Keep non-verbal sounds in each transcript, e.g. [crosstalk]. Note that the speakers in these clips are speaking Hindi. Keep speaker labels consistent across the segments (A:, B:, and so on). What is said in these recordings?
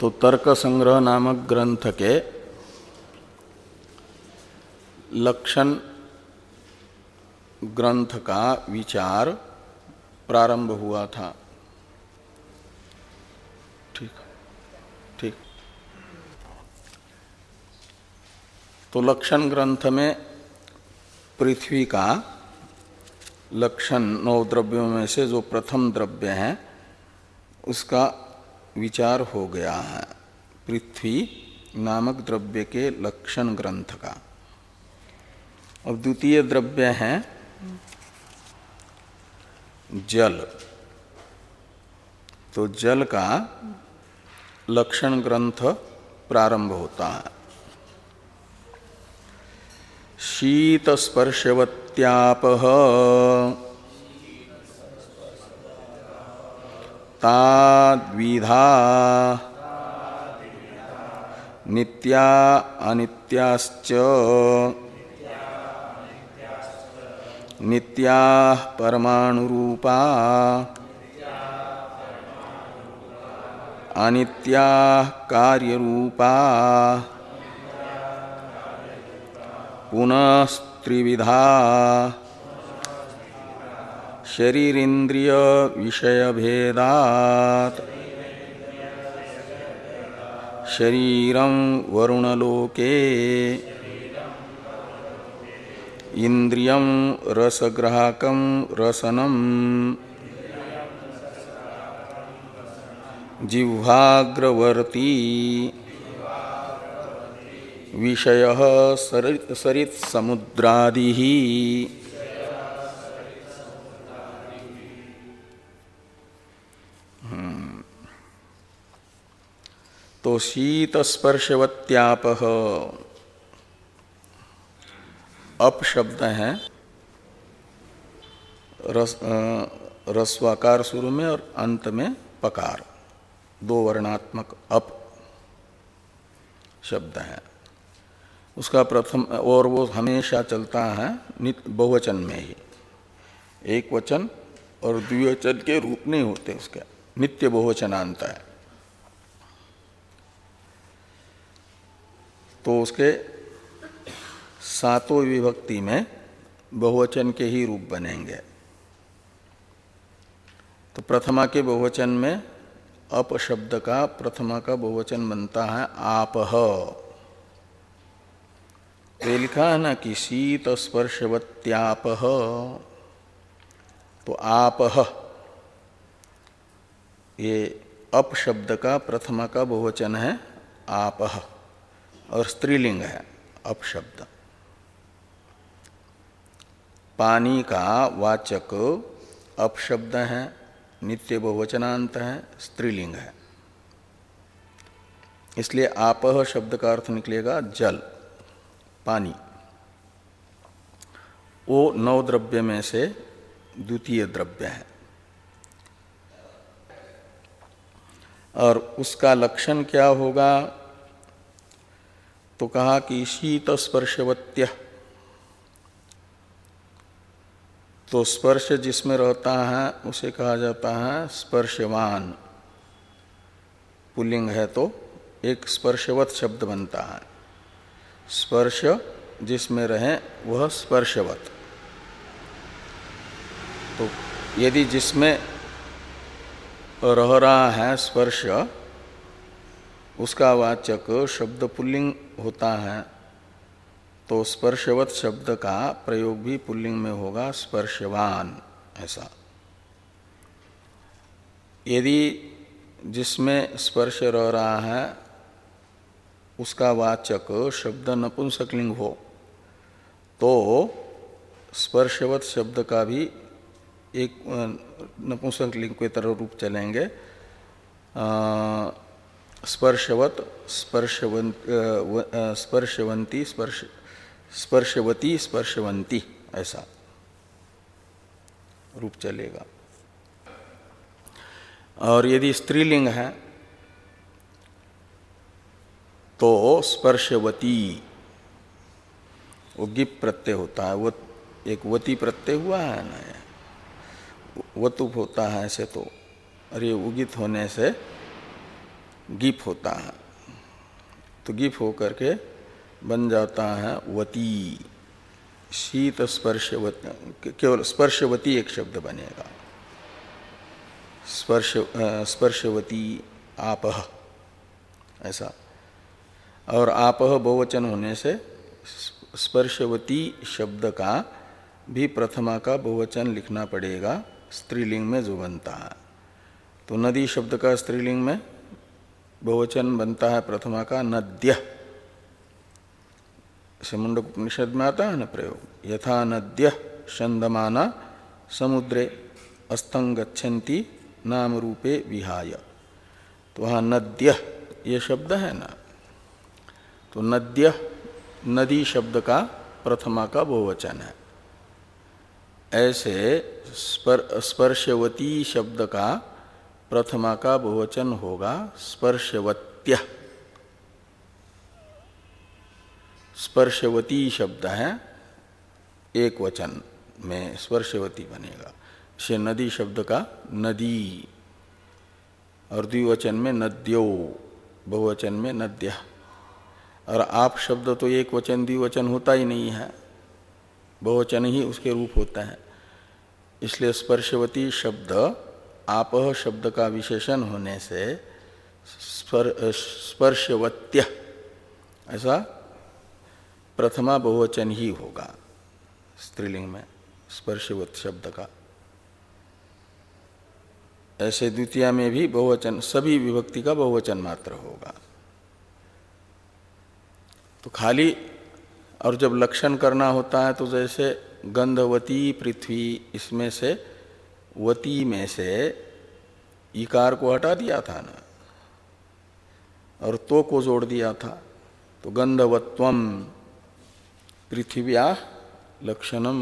A: तो तर्क संग्रह नामक ग्रंथ के लक्षण ग्रंथ का विचार प्रारंभ हुआ था। ठीक ठीक। तो लक्षण ग्रंथ में पृथ्वी का लक्षण नौ द्रव्यों में से जो प्रथम द्रव्य है, उसका विचार हो गया है। पृथ्वी नामक द्रव्य के लक्षण ग्रंथ का। अब द्वितीय द्रव्य है जल। तो जल का लक्षण ग्रंथ प्रारंभ होता है। शीत ताद्विधा नित्या अनित्याश्च। नित्या परमाणुरूपा। अनित्या कार्यरूपा। पुनस्त्रिविधा। शरीरेन्द्रिय विषय भेदात शरीरं वरुणलोके। इंद्रियं रसग्राहकं रसनम जिह्वाग्रवर्ती। विषय सरित समुद्रादि तो शीत स्पर्शवत्याप अप शब्द है। रस रस्वाकार शुरू में और अंत में पकार। दो वर्णात्मक अप शब्द है। उसका प्रथम, और वो हमेशा चलता है नित्य बहुवचन में ही। एक वचन और द्विवचन के रूप नहीं होते उसके। नित्य बहुवचनांत है। तो उसके सातों विभक्ति में बहुवचन के ही रूप बनेंगे। तो प्रथमा के बहुवचन में अप शब्द का प्रथमा का बहुवचन बनता है आपह तो लिखा है ना कि शीत स्पर्शवत्याप तो आप ये अप शब्द का प्रथमा का बहुवचन है आप और स्त्रीलिंग है, अपशब्द। पानी का वाचक अपशब्द है, नित्य बहुवचनांत है, स्त्रीलिंग है। इसलिए आपह शब्द का अर्थ निकलेगा जल, पानी। वो नौ द्रव्य में से द्वितीय द्रव्य है। और उसका लक्षण क्या होगा? तो कहा कि शीत स्पर्शवत्य तो स्पर्श जिसमें रहता है, उसे कहा जाता है स्पर्शवान। पुल्लिंग है तो एक स्पर्शवत शब्द बनता है। स्पर्श जिसमें रहे, वह स्पर्शवत। तो यदि जिसमें रह रहा है स्पर्श, उसका वाचक शब्द पुल्लिंग होता है तो स्पर्शवत शब्द का प्रयोग भी पुल्लिंग में होगा, स्पर्शवान, ऐसा। यदि जिसमें स्पर्श रह रहा है, उसका वाचक शब्द नपुंसकलिंग हो तो स्पर्शवत शब्द का भी एक नपुंसकलिंग के तरह रूप चलेंगे। स्पर्शवत स्पर्शवंत स्पर्शवंती स्पर्श, स्पर्शवती स्पर्शवंती ऐसा। रूप चलेगा। और यदि स्त्रीलिंग है तो स्पर्शवती, वो गिप प्रत्यय होता है, वो एक वती प्रत्यय हुआ है ना वतुप होता है ऐसे तो अरे उगित होने से गिप होता है। तो गिप होकर के बन जाता है वती। शीत स्पर्शवती केवल स्पर्शवती एक शब्द बनेगा। स्पर्श स्पर्शवती आप ऐसा। और आप बहुवचन होने से स्पर्शवती शब्द का भी प्रथमा का बहुवचन लिखना पड़ेगा, स्त्रीलिंग में जो बनता है। तो नदी शब्द का स्त्रीलिंग में बहुवचन बनता है प्रथमा का नद्य मुंडक उपनिषद में आता है ना प्रयोग? यथा नद्य चंदमाना समुद्रे अस्तंगछन्ति नाम रूपे विहाय। तो वहाँ नद्य ये शब्द है ना? तो नद्य नदी शब्द का प्रथमा का बहुवचन है। ऐसे स्पर, स्पर्शवती शब्द का प्रथमा का बहुवचन होगा स्पर्शवत्य। स्पर्शवती शब्द है, एक वचन में स्पर्शवती बनेगा। से नदी शब्द का नदी, और द्विवचन में नद्यो, बहुवचन में नद्य। और आप शब्द तो एक वचन, द्विवचन होता ही नहीं है। बहुवचन ही उसके रूप होता है। इसलिए स्पर्शवती शब्द आप शब्द का विशेषण होने से स्पर, स्पर्शवत्य ऐसा प्रथमा बहुवचन ही होगा स्त्रीलिंग में स्पर्शवत शब्द का। ऐसे द्वितीय में भी बहुवचन सभी विभक्ति का बहुवचन मात्र होगा। तो खाली और जब लक्षण करना होता है तो जैसे गंधवती पृथ्वी इसमें से वती में से इकार को हटा दिया था ना, और तो को जोड़ दिया था। तो गंधवत्वम पृथिव्या लक्षणम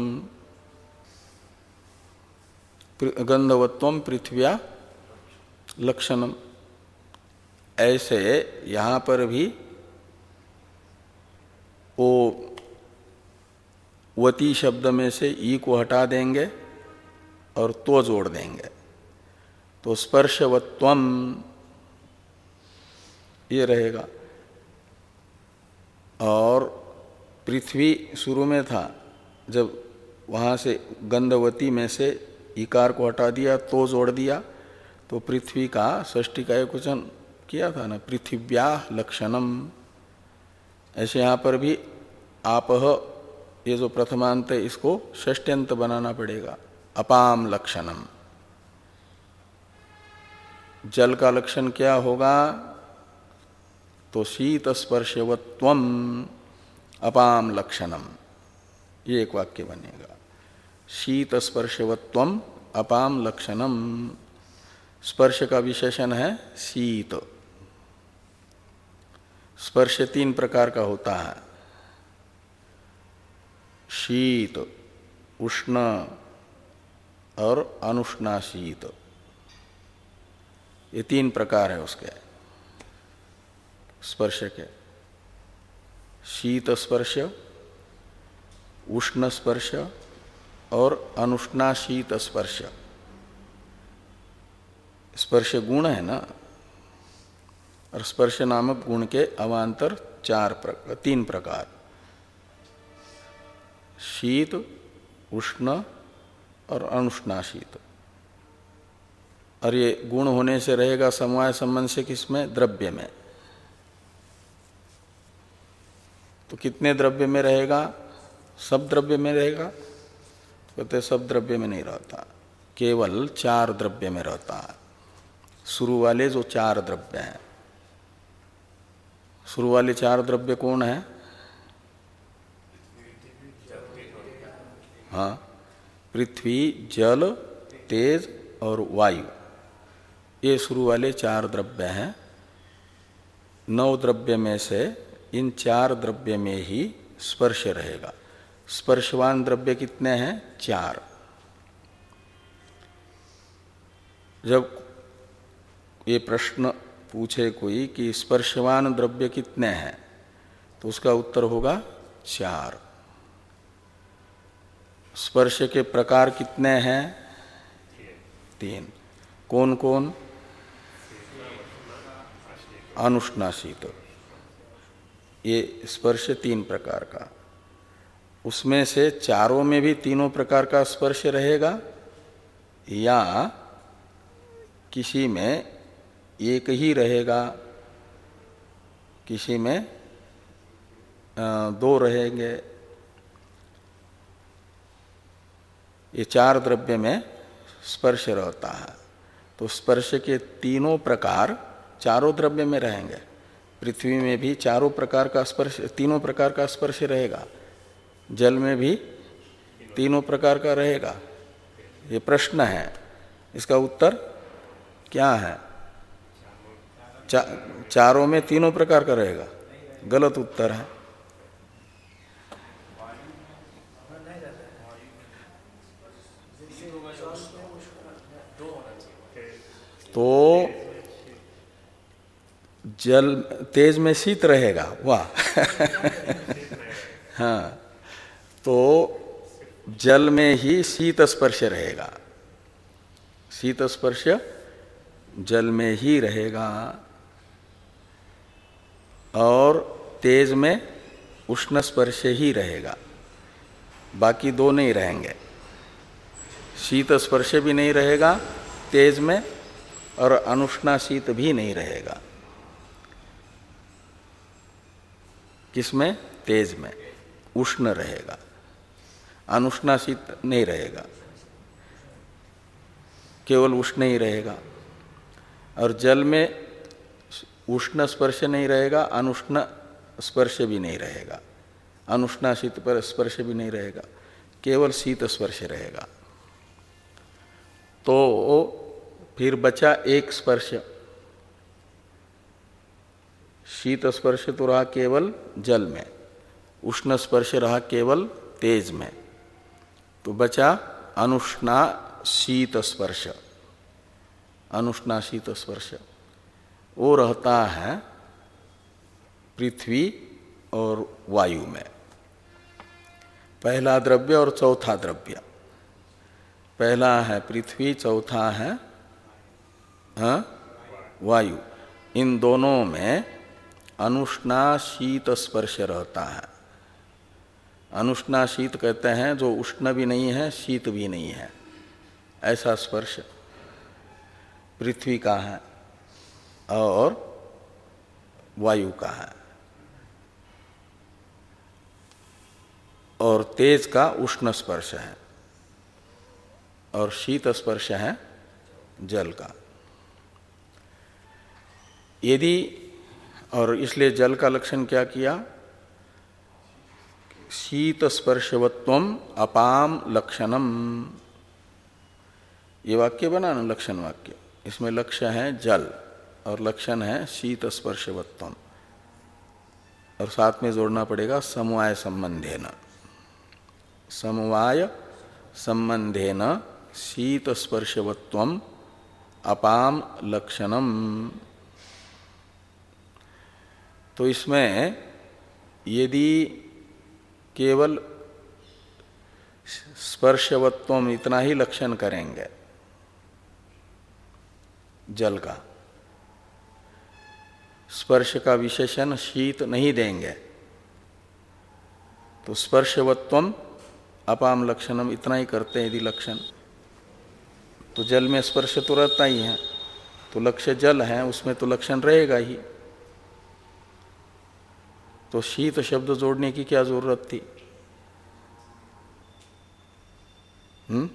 A: गंधवत्व पृथ्व्या लक्षणम ऐसे यहाँ पर भी वो वती शब्द में से ई को हटा देंगे। और तो जोड़ देंगे। तो स्पर्शवत्वम ये रहेगा। और पृथ्वी शुरू में था, जब वहाँ से गंधवती में से इकार को हटा दिया तो जोड़ दिया तो पृथ्वी का षष्टी का एक वचन किया था ना पृथिव्या लक्षणम। ऐसे यहाँ पर भी आप ये जो प्रथमांत है, इसको षष्ट्यंत बनाना पड़ेगा। अपाम लक्षणम। जल का लक्षण क्या होगा? तो शीत स्पर्शवत्व अपाम लक्षणम। ये एक वाक्य बनेगा। शीत स्पर्शवत्व अपाम लक्षणम। स्पर्श का विशेषण है शीत। स्पर्श तीन प्रकार का होता है। शीत, उष्ण और अनुष्णाशीत। ये तीन प्रकार है उसके। स्पर्श के। शीत स्पर्श, उष्ण स्पर्श और अनुष्णाशीत स्पर्श। स्पर्श गुण है ना? और स्पर्श नामक गुण के अवान्तर चार प्रकार तीन प्रकार। शीत, उष्ण और अनुष्णा शीत और ये गुण होने से रहेगा समवाय संबंध से किसमें? द्रव्य में। तो कितने द्रव्य में रहेगा? सब द्रव्य में रहेगा? कहते सब द्रव्य में नहीं रहता। केवल चार द्रव्य में रहता है। शुरू वाले जो चार द्रव्य हैं। शुरू वाले चार द्रव्य कौन है? हाँ। पृथ्वी, जल, तेज और वायु। ये शुरू वाले चार द्रव्य हैं। नौ द्रव्य में से इन चार द्रव्य में ही स्पर्श रहेगा। स्पर्शवान द्रव्य कितने हैं? चार। जब ये प्रश्न पूछे कोई कि स्पर्शवान द्रव्य कितने हैं तो उसका उत्तर होगा चार। स्पर्श के प्रकार कितने हैं? तीन। कौन कौन अनुष्णाशीत ये स्पर्श तीन प्रकार का। उसमें से चारों में भी तीनों प्रकार का स्पर्श रहेगा? या किसी में एक ही रहेगा? किसी में दो रहेंगे? ये चार द्रव्य में स्पर्श रहता है। तो स्पर्श के तीनों प्रकार चारों द्रव्य में रहेंगे। पृथ्वी में भी चारों प्रकार का स्पर्श तीनों प्रकार का स्पर्श रहेगा। जल में भी तीनों प्रकार का रहेगा। ये प्रश्न है। इसका उत्तर क्या है? चा, चारों में तीनों प्रकार का रहेगा। गलत उत्तर है। तो जल, तेज में शीत रहेगा, वाह। [laughs] हाँ तो जल में ही शीत स्पर्श रहेगा। शीत स्पर्श जल में ही रहेगा और तेज में उष्ण स्पर्श ही रहेगा। बाकी दो नहीं रहेंगे। शीत स्पर्श भी नहीं रहेगा, तेज में और अनुष्णा शीत भी नहीं रहेगा। किसमें? तेज में। उष्ण रहेगा। अनुष्णाशीत नहीं रहेगा। केवल उष्ण ही रहेगा। और जल में उष्ण स्पर्श नहीं रहेगा, अनुष्ण स्पर्श भी नहीं रहेगा। अनुष्णा शीत पर स्पर्श भी नहीं रहेगा। केवल शीत स्पर्श रहेगा। तो फिर बचा एक स्पर्श। शीत स्पर्श तो रहा केवल जल में, उष्ण स्पर्श रहा केवल तेज में। तो बचा अनुष्णा शीत स्पर्श। अनुष्णा शीत स्पर्श। वो रहता है पृथ्वी और वायु में। पहला द्रव्य और चौथा द्रव्य। पहला है पृथ्वी, चौथा है हाँ, वायु। इन दोनों में अनुष्णा शीत स्पर्श रहता है। अनुष्णा शीत कहते हैं जो उष्ण भी नहीं है शीत भी नहीं है। ऐसा स्पर्श पृथ्वी का है और वायु का है। और तेज का उष्ण स्पर्श है और शीत स्पर्श है जल का। यदि, और इसलिए जल का लक्षण क्या किया? शीत स्पर्शवत्व अपाम लक्षणम। ये वाक्य बना ना, लक्षण वाक्य। इसमें लक्ष्य है जल, और लक्षण है शीत स्पर्शवत्व और साथ में जोड़ना पड़ेगा समवाय संबंधे न समवाय संबंधे न शीत स्पर्शवत्व अपाम लक्षणम। तो इसमें यदि केवल स्पर्शवत्व इतना ही लक्षण करेंगे, जल का, स्पर्श का विशेषण शीत नहीं देंगे तो स्पर्शवत्व अपाम लक्षणम इतना ही करते हैं यदि लक्षण। तो जल में स्पर्श तो रहता ही है तो लक्ष्य जल है, उसमें तो लक्षण रहेगा ही। तो शीत शब्द जोड़ने की क्या ज़रूरत थी? हम्म?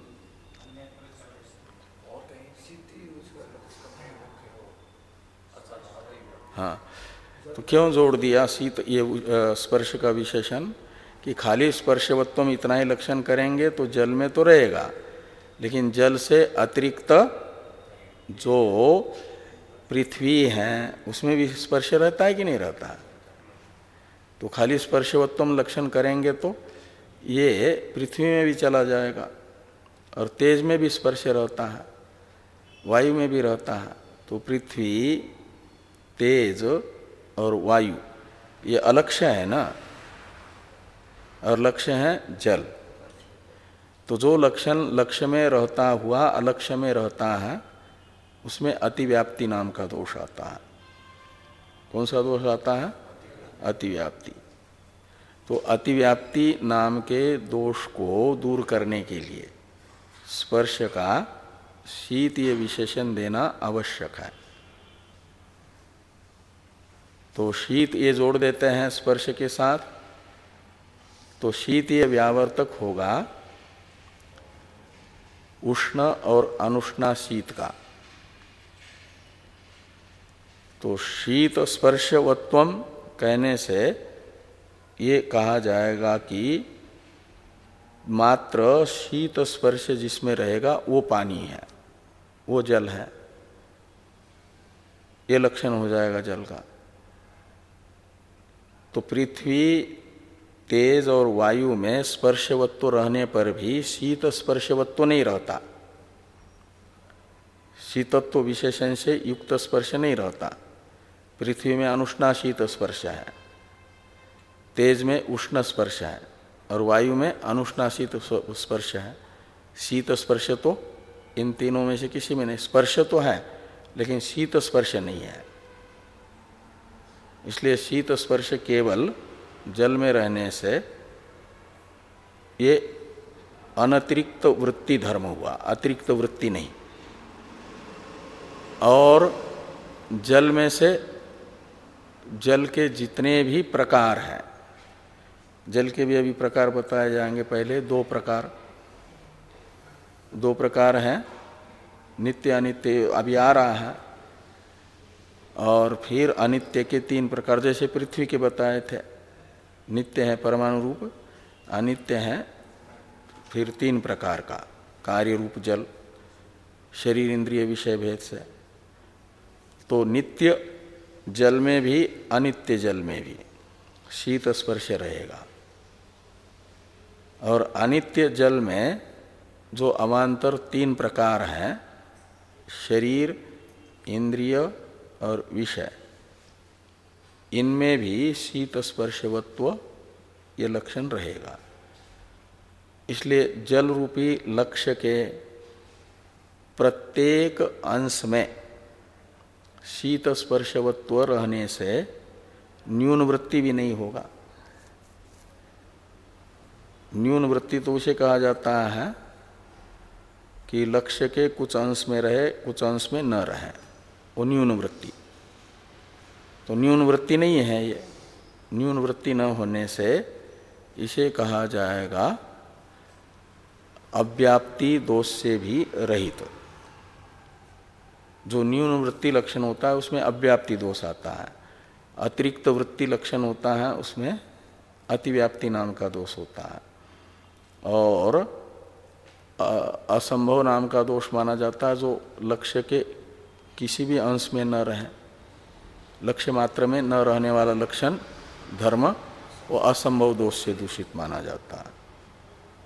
A: हाँ तो क्यों जोड़ दिया शीत ये स्पर्श का विशेषण कि खाली स्पर्शवत्व में इतना ही लक्षण करेंगे तो जल में तो रहेगा, लेकिन जल से अतिरिक्त जो पृथ्वी है, उसमें भी स्पर्श रहता है कि नहीं रहता? है तो खाली स्पर्शवत्व लक्षण करेंगे तो ये पृथ्वी में भी चला जाएगा और तेज में भी स्पर्श रहता है, वायु में भी रहता है। तो पृथ्वी, तेज और वायु, ये अलक्ष्य है ना? और लक्ष्य है जल। तो जो लक्षण लक्ष्य में रहता हुआ अलक्ष्य में रहता है, उसमें अतिव्याप्ति नाम का दोष आता है। कौन सा दोष आता है? अतिव्याप्ति। तो अतिव्याप्ति नाम के दोष को दूर करने के लिए स्पर्श का शीतीय विशेषण देना आवश्यक है। तो शीत ये जोड़ देते हैं स्पर्श के साथ तो शीतीय व्यावर्तक होगा उष्ण और अनुष्णा शीत का। तो शीत स्पर्शवत्व कहने से ये कहा जाएगा कि मात्र शीत स्पर्श जिसमें रहेगा, वो पानी है, वो जल है। ये लक्षण हो जाएगा जल का। तो पृथ्वी तेज और वायु में स्पर्शवत्व रहने पर भी शीत स्पर्शवत्व नहीं रहता। शीतत्व विशेषण से युक्त स्पर्श नहीं रहता। पृथ्वी में अनुष्णा शीत स्पर्श है। तेज में उष्ण स्पर्श है और वायु में अनुष्णा शीत स्पर्श है। शीत स्पर्श तो इन तीनों में से किसी में नहीं। स्पर्श तो है, लेकिन शीत स्पर्श नहीं है। इसलिए शीत स्पर्श केवल जल में रहने से ये अनतिरिक्त वृत्ति धर्म हुआ, अतिरिक्त वृत्ति नहीं। और जल में से जल के जितने भी प्रकार हैं, जल के भी अभी प्रकार बताए जाएँगे पहले, दो प्रकार। दो प्रकार हैं, नित्य अनित्य अभी आ रहा है, और फिर अनित्य के तीन प्रकार, जैसे पृथ्वी के बताए थे, नित्य है परमाणु रूप, अनित्य है फिर तीन प्रकार का, कार्य रूप जल, शरीर इंद्रिय विषय भेद से। तो नित्य जल में भी, अनित्य जल में भी, शीत स्पर्श रहेगा। और अनित्य जल में जो अवान्तर तीन प्रकार हैं, शरीर, इंद्रिय और विषय, इनमें भी शीत स्पर्शवत्व ये लक्षण रहेगा। इसलिए जल रूपी लक्ष्य के प्रत्येक अंश में शीत स्पर्शवत्व रहने से न्यून वृत्ति भी नहीं होगा। न्यून वृत्ति तो उसे कहा जाता है कि लक्ष्य के कुछ अंश में रहे, कुछ अंश में न रहे। वो न्यून वृत्ति तो न्यून वृत्ति नहीं है ये। न्यून वृत्ति न होने से इसे कहा जाएगा अव्याप्ति दोष से भी रहित। जो न्यून वृत्ति लक्षण होता है, उसमें अव्याप्ति दोष आता है। अतिरिक्त वृत्ति लक्षण होता है, उसमें अतिव्याप्ति नाम का दोष होता है। और असंभव नाम का दोष माना जाता है, जो लक्ष्य के किसी भी अंश में न रहे। लक्ष्य मात्र में न रहने वाला लक्षण, धर्म, वो असंभव दोष से दूषित माना जाता है।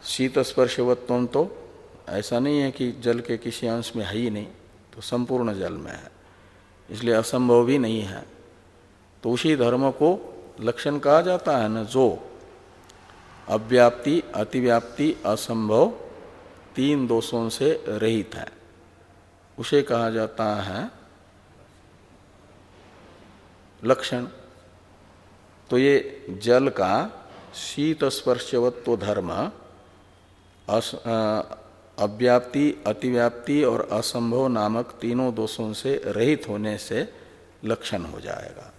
A: शीत स्पर्शवत्व तो ऐसा नहीं है कि जल के किसी अंश में है ही नहीं। तो संपूर्ण जल में है। इसलिए असंभव भी नहीं है। तो उसी धर्म को लक्षण कहा जाता है न जो अव्याप्ति, अतिव्याप्ति, असंभव तीन दोषों से रहित है। उसे कहा जाता है लक्षण। तो ये जल का शीत स्पर्शवत्व धर्म अव्याप्ति, अतिव्याप्ति और असंभव नामक तीनों दोषों से रहित होने से लक्षण हो जाएगा।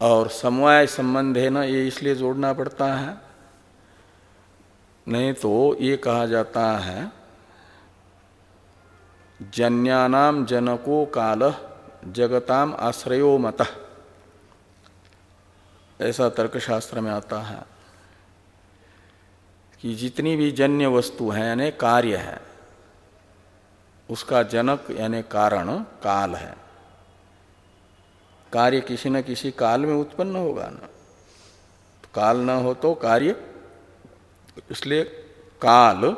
A: और समवाय संबंध है ना, ये इसलिए जोड़ना पड़ता है। नहीं तो ये कहा जाता है, जन्यानाम जनको काल, जगताम आश्रयो मत। ऐसा तर्कशास्त्र में आता है। कि जितनी भी जन्य वस्तु है, यानी कार्य है, उसका जनक, यानी कारण काल है। कार्य किसी न किसी काल में उत्पन्न होगा ना। तो काल न हो तो कार्य, इसलिए काल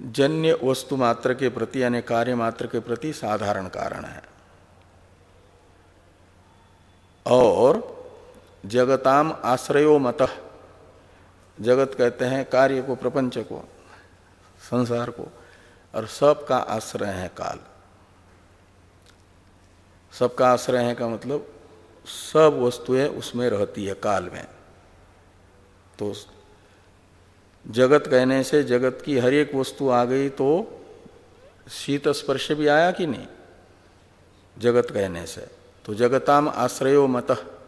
A: जन्य वस्तु मात्र के प्रति, यानी कार्य मात्र के प्रति साधारण कारण है। और जगताम आश्रयो मत जगत कहते हैं कार्य को, प्रपंच को, संसार को, और सब का आश्रय है काल। सबका आश्रय है का मतलब सब वस्तुएँ उसमें रहती है काल में। तो जगत कहने से जगत की हर एक वस्तु आ गई तो शीत स्पर्श भी आया कि नहीं? जगत कहने से। तो जगताम आश्रयो मत।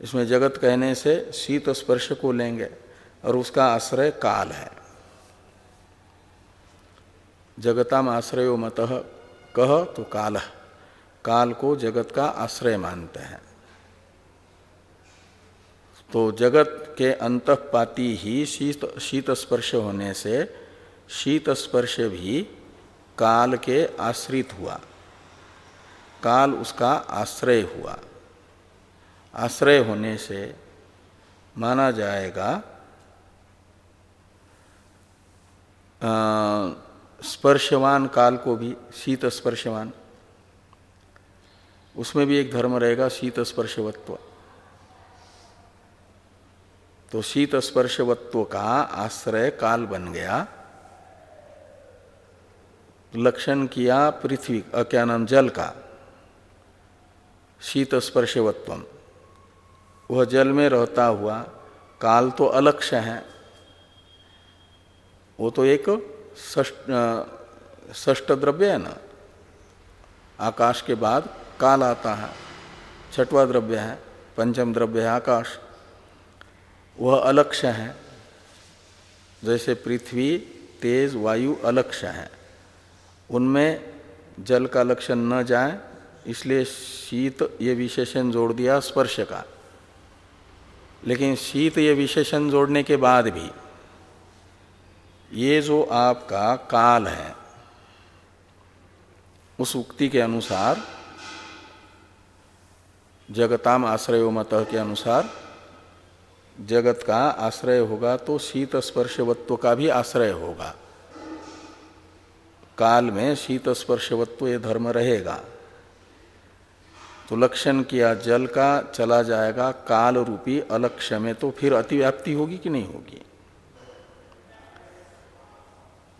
A: इसमें जगत कहने से शीत स्पर्श को लेंगे। और उसका आश्रय काल है। जगताम आश्रयो मत कह तो काल। काल को जगत का आश्रय मानते हैं। तो जगत के अंतपाती ही शीत शीत स्पर्श होने से शीत स्पर्श भी काल के आश्रित हुआ। काल उसका आश्रय हुआ। आश्रय होने से माना जाएगा स्पर्शवान काल को भी शीत स्पर्शवान। उसमें भी एक धर्म रहेगा शीत स्पर्शवत्व। तो शीत स्पर्शवत्व का आश्रय काल बन गया। लक्षण किया पृथ्वी क्या नाम, जल का। शीत स्पर्शवत्व वह जल में रहता हुआ, काल तो अलक्ष्य है। वो तो एक ष्ट द्रव्य है ना। आकाश के बाद काल आता है, छठवा द्रव्य है, पंचम द्रव्य है आकाश। वह अलक्ष्य है। जैसे पृथ्वी, तेज, वायु अलक्ष्य है। उनमें जल का लक्षण न जाए, इसलिए शीत ये विशेषण जोड़ दिया स्पर्श का। लेकिन शीत ये विशेषण जोड़ने के बाद भी ये जो आपका काल है, उस उक्ति के अनुसार, जगताम आश्रय मत के अनुसार, जगत का आश्रय होगा तो शीत स्पर्शवत्व का भी आश्रय होगा। काल में शीत स्पर्शवत्व ये धर्म रहेगा। तो लक्षण किया, जल का चला जाएगा, काल रूपी अलक्ष्य में तो फिर अतिव्याप्ति होगी कि नहीं होगी?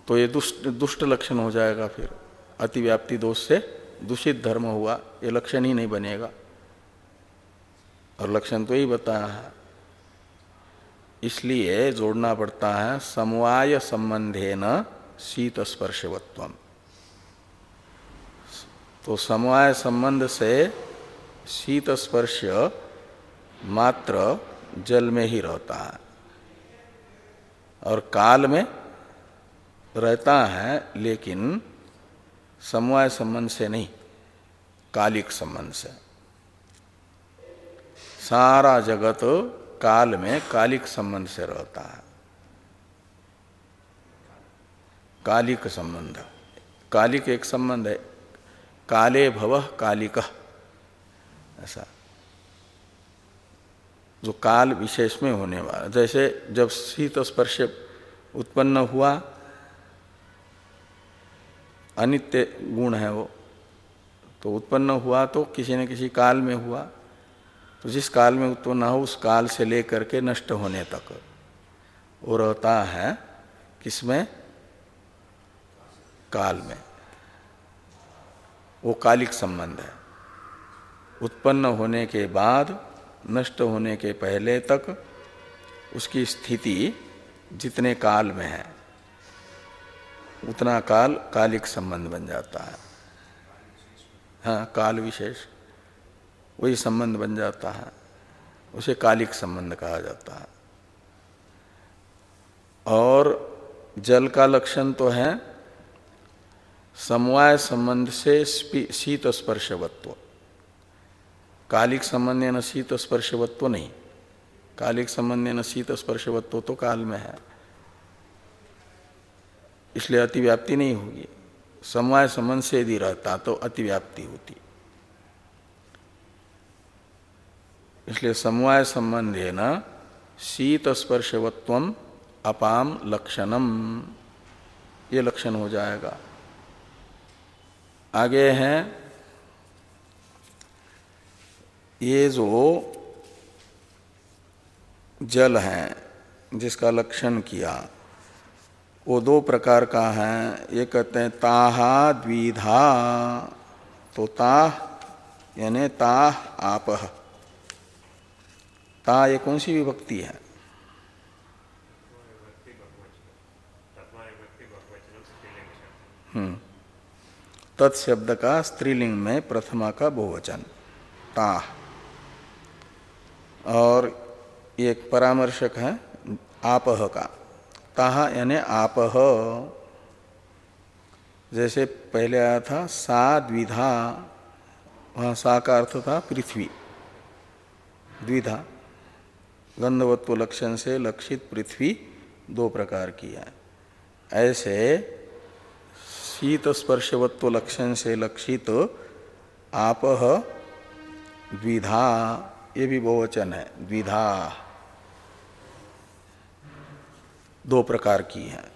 A: तो ये दुष्ट दुष्ट लक्षण हो जाएगा फिर। अतिव्याप्ति दोष से दूषित धर्म हुआ, ये लक्षण ही नहीं बनेगा। और लक्षण तो यही बताया है। इसलिए जोड़ना पड़ता है, समवाय संबंधे न शीत स्पर्शवत्व तो समवाय संबंध से शीत स्पर्श मात्र जल में ही रहता है। और काल में रहता है, लेकिन समवाय संबंध से नहीं, कालिक संबंध से। सारा जगत काल में कालिक संबंध से रहता है। कालिक संबंध। कालिक एक संबंध है। काले भव कालिक। ऐसा। जो काल विशेष में होने वाला, जैसे जब शीत स्पर्श उत्पन्न हुआ अनित्य गुण है वो। तो उत्पन्न हुआ तो किसी न किसी काल में हुआ। तो जिस काल में उत्पन्न हो उस काल से लेकर के नष्ट होने तक। वो रहता है किसमें? काल में। वो कालिक संबंध है। उत्पन्न होने के बाद, नष्ट होने के पहले तक, उसकी स्थिति जितने काल में है। उतना काल कालिक संबंध बन जाता है। हाँ काल विशेष। वही संबंध बन जाता है। उसे कालिक संबंध कहा जाता है। और जल का लक्षण तो है समवाय संबंध से शीत स्पर्शवत्व कालिक संबंध न शीत स्पर्शवत्व नहीं। कालिक संबंध न शीत स्पर्शवत्व तो काल में है। इसलिए अतिव्याप्ति नहीं होगी। समवाय संबंध से यदि रहता तो अतिव्याप्ति होती। इसलिए समवाय संबंध है न शीत स्पर्शवत्व अपाम लक्षणम। ये लक्षण हो जाएगा। आगे हैं, ये जो जल है, जिसका लक्षण किया वो दो प्रकार का है। ये कहते हैं ताहा द्विधा। तो ताह यानी ता आप ता ये कौन सी विभक्ति है? हम्म। तत्शब्द का स्त्रीलिंग में प्रथमा का बहुवचन। ता और एक परामर्शक है, आपह का। ताह यानी आप जैसे पहले आया था, सा द्विधा, वहाँ सा का अर्थ था पृथ्वी। द्विधा, गंधवत्व लक्षण से लक्षित पृथ्वी दो प्रकार की है। ऐसे शीत स्पर्शवत्व लक्षण से लक्षित आपह, द्विधा, ये भी बहुवचन है। द्विधा। दो प्रकार की है।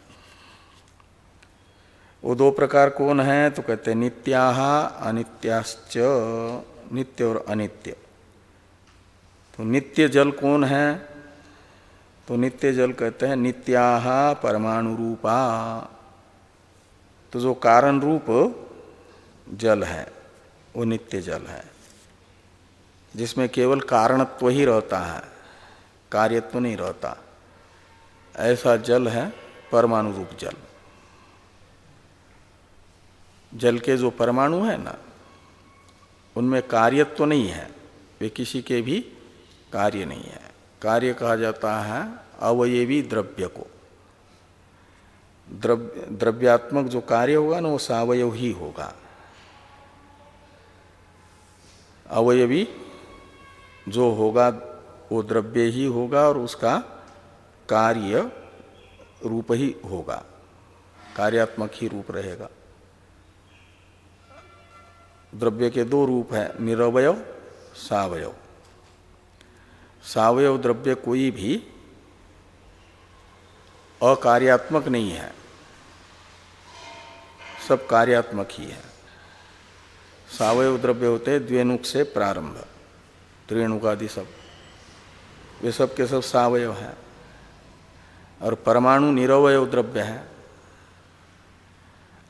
A: वो दो प्रकार कौन है तो कहते हैं नित्या अनित्याश्च, नित्य और अनित्य। तो नित्य जल कौन है? तो नित्य जल कहते हैं नित्या परमाणु रूपा। तो जो कारण रूप जल है, वो नित्य जल है। जिसमें केवल कारणत्व ही रहता है, कार्यत्व नहीं रहता। ऐसा जल है परमाणु रूप जल। जल के जो परमाणु है ना, उनमें कार्यत्व तो नहीं है, वे किसी के भी कार्य नहीं है। कार्य कहा जाता है, अवयवी द्रव्य को। द्रव्य, द्रव्यात्मक जो कार्य होगा ना, वो सावयव ही होगा। अवयवी जो होगा, वो द्रव्य ही होगा और उसका कार्य रूप ही होगा। कार्यात्मक ही रूप रहेगा। द्रव्य के दो रूप है, निरवय सावयव सावयव द्रव्य कोई भी अकार्यात्मक नहीं है। सब कार्यात्मक ही है। सावयव द्रव्य होते द्वेनुक से प्रारंभ। त्रेणुक आदि सब। वे सब के सब सावयव है। और परमाणु निरवय द्रव्य है।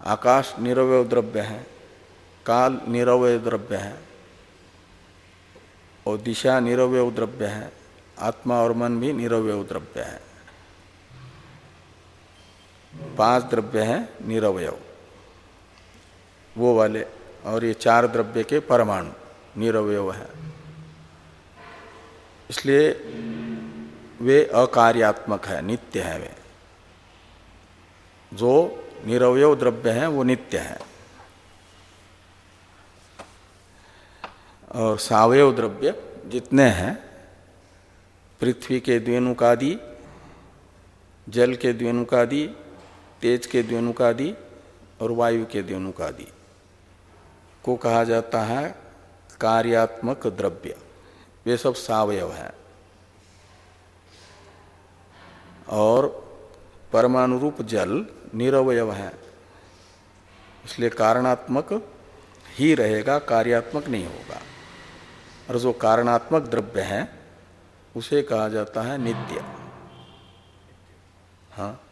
A: आकाश निरवय द्रव्य है। काल निरवय द्रव्य है। और दिशा निरवय द्रव्य है। आत्मा और मन भी निरवय द्रव्य है। पाँच द्रव्य हैं निरवय। वो वाले और ये चार द्रव्य के परमाणु निरवय है। इसलिए वे अकार्यात्मक है, नित्य है वे। जो निरवय द्रव्य है, वो नित्य है। और सावयव द्रव्य जितने हैं, पृथ्वी के द्वेनुकादि जल के द्वेनुकादि तेज के द्वेनुकादि और वायु के द्वेनुकादि को कहा जाता है कार्यात्मक द्रव्य। वे सब सावयव है। और परमाणु रूप जल निरवयव है। इसलिए कारणात्मक ही रहेगा, कार्यात्मक नहीं होगा। और जो कारणात्मक द्रव्य है, उसे कहा जाता है नित्य। हाँ।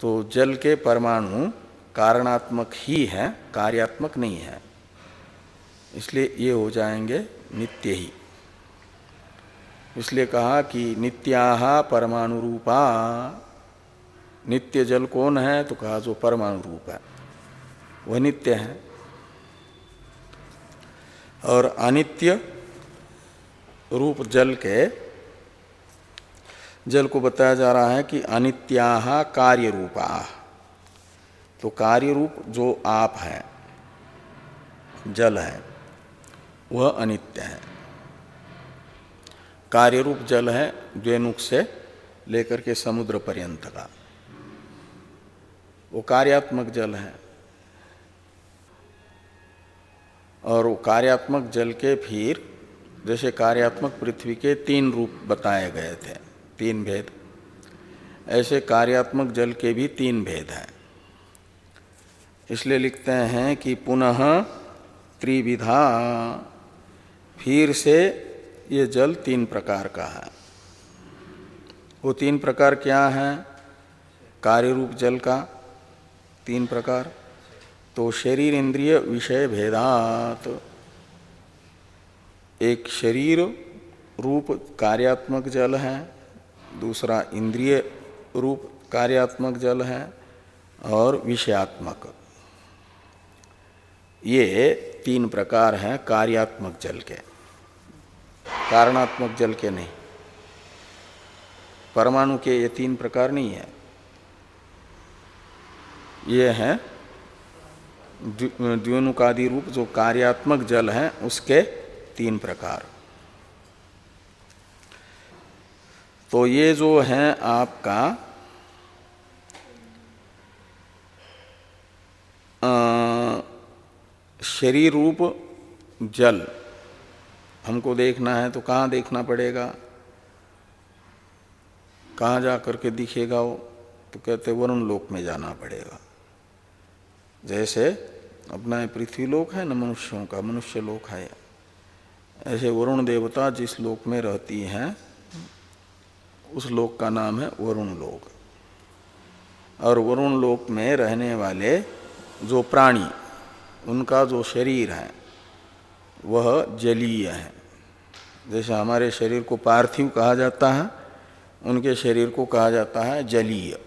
A: तो जल के परमाणु कारणात्मक ही है, कार्यात्मक नहीं है। इसलिए ये हो जाएँगे नित्य ही। इसलिए कहा कि नित्या परमाणु रूपा नित्य जल कौन है? तो कहा, जो परमाणु रूप है। वह नित्य है। और अनित्य रूप जल के, जल को बताया जा रहा है कि अनित्या कार्य रूपा तो कार्य रूप जो आप है, जल है, वह अनित्य है। कार्य रूप जल है द्वेनुक से लेकर के समुद्र पर्यंत का। वो कार्यात्मक जल है। और वो कार्यात्मक जल के फिर जैसे कार्यात्मक पृथ्वी के तीन रूप बताए गए थे, तीन भेद। ऐसे कार्यात्मक जल के भी तीन भेद हैं। इसलिए लिखते हैं कि पुनः त्रिविधा, फिर से ये जल तीन प्रकार का है। वो तीन प्रकार क्या है? कार्य रूप जल का तीन प्रकार। तो शरीर इंद्रिय विषय भेदात। एक शरीर रूप कार्यात्मक जल है, दूसरा इंद्रिय रूप कार्यात्मक जल है और विषयात्मक। ये तीन प्रकार हैं कार्यात्मक जल के। कारणात्मक जल के नहीं। परमाणु के ये तीन प्रकार नहीं है। ये है द्व्योनुकादि रूप जो कार्यात्मक जल है, उसके तीन प्रकार। तो ये जो है आपका शरीर रूप जल। हमको देखना है तो कहाँ देखना पड़ेगा? कहाँ जा करके दिखेगा वो? तो कहते वरुण लोक में जाना पड़ेगा। जैसे अपना पृथ्वी लोक है न मनुष्यों का, मनुष्य लोक है। ऐसे वरुण देवता जिस लोक में रहती हैं, उस लोक का नाम है वरुण लोक और वरुण लोक में रहने वाले जो प्राणी, उनका जो शरीर है वह जलीय है। जैसे हमारे शरीर को पार्थिव कहा जाता है, उनके शरीर को कहा जाता है जलीय।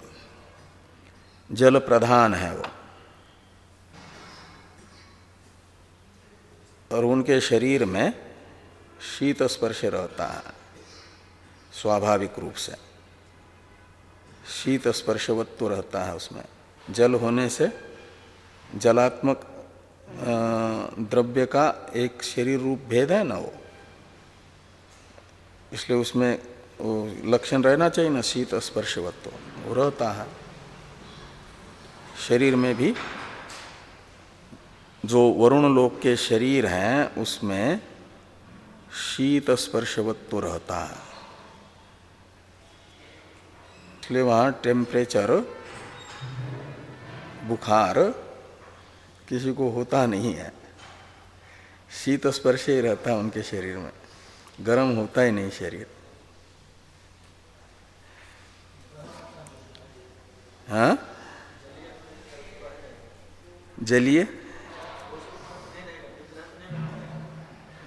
A: जल प्रधान है वो। और उनके शरीर में शीत स्पर्श रहता है, स्वाभाविक रूप से। शीत स्पर्शवत्व रहता है उसमें। जल होने से जलात्मक द्रव्य का एक शरीर रूप भेद है ना वो। इसलिए उसमें लक्षण रहना चाहिए ना, शीत स्पर्शवत्व रहता है। शरीर में भी जो वरुण लोक के शरीर हैं, उसमें शीत स्पर्शवत्व रहता है। इसलिए वहाँ टेम्परेचर बुखार किसी को होता नहीं है। शीत स्पर्श ही रहता है उनके शरीर में। गर्म होता ही नहीं शरीर। हाँ? जलिए।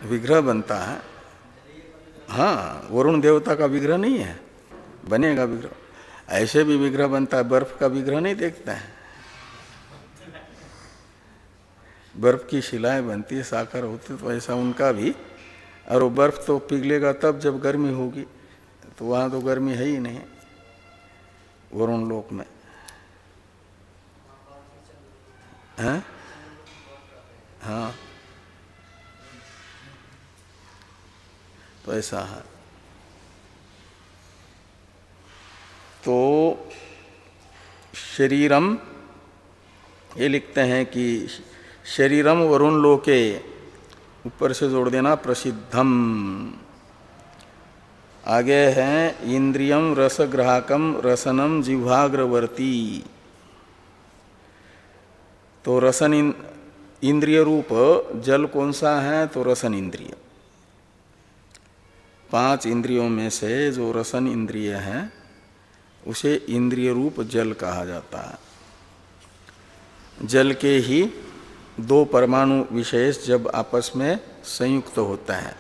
A: विग्रह बनता है। हाँ वरुण देवता का विग्रह नहीं है। बनेगा विग्रह। ऐसे भी विग्रह बनता है, बर्फ़ का विग्रह नहीं देखता है। बर्फ़ की शिलाएँ बनती है, साकर होती तो ऐसा उनका भी। और वो बर्फ़ तो पिघलेगा तब जब गर्मी होगी तो वहाँ तो गर्मी है ही नहीं, वरुण लोक में। है? हाँ। तो ऐसा है। तो शरीरम, ये लिखते हैं कि शरीरम वरुण लोके, ऊपर से जोड़ देना प्रसिद्धम। आगे है, इंद्रियम रसग्राहकम रसनम जिह्वाग्रवर्ती। तो रसन इंद्रिय रूप, जल कौन सा है? तो रसन इंद्रिय। पाँच इंद्रियों में से जो रसन इंद्रिय है, उसे इंद्रिय रूप जल कहा जाता है। जल के ही दो परमाणु विशेष जब आपस में संयुक्त तो होते हैं,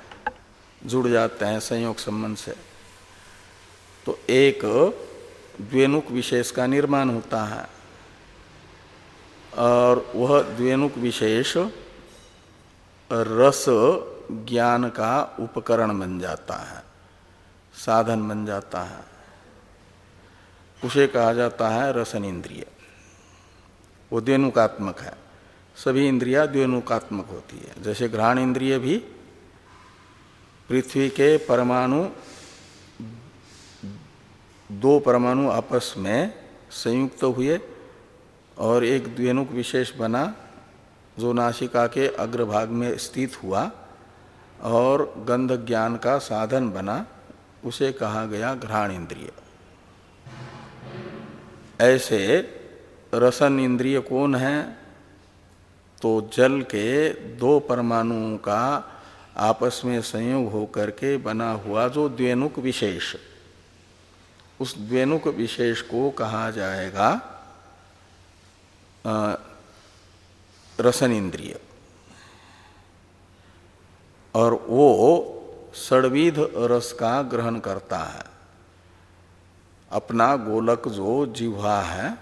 A: जुड़ जाते हैं संयोग संबंध से तो एक द्वेनुक विशेष का निर्माण होता है और वह द्वेनुक विशेष रस ज्ञान का उपकरण बन जाता है, साधन बन जाता है। उसे कहा जाता है रसन इंद्रिय वो द्वेनुकात्मक है। सभी इंद्रिया द्वेनुकात्मक होती है। जैसे घ्राण इंद्रिय भी पृथ्वी के परमाणु, दो परमाणु आपस में संयुक्त हुए और एक द्वेनुक विशेष बना, जो नासिका के अग्रभाग में स्थित हुआ और गंध ज्ञान का साधन बना, उसे कहा गया घ्राण इंद्रिय। ऐसे रसन इंद्रिय कौन है? तो जल के दो परमाणुओं का आपस में संयोग होकर के बना हुआ जो द्वेनुक विशेष, उस द्वेनुक विशेष को कहा जाएगा रसन इंद्रिय और वो षडविध रस का ग्रहण करता है। अपना गोलक जो जिह्वा है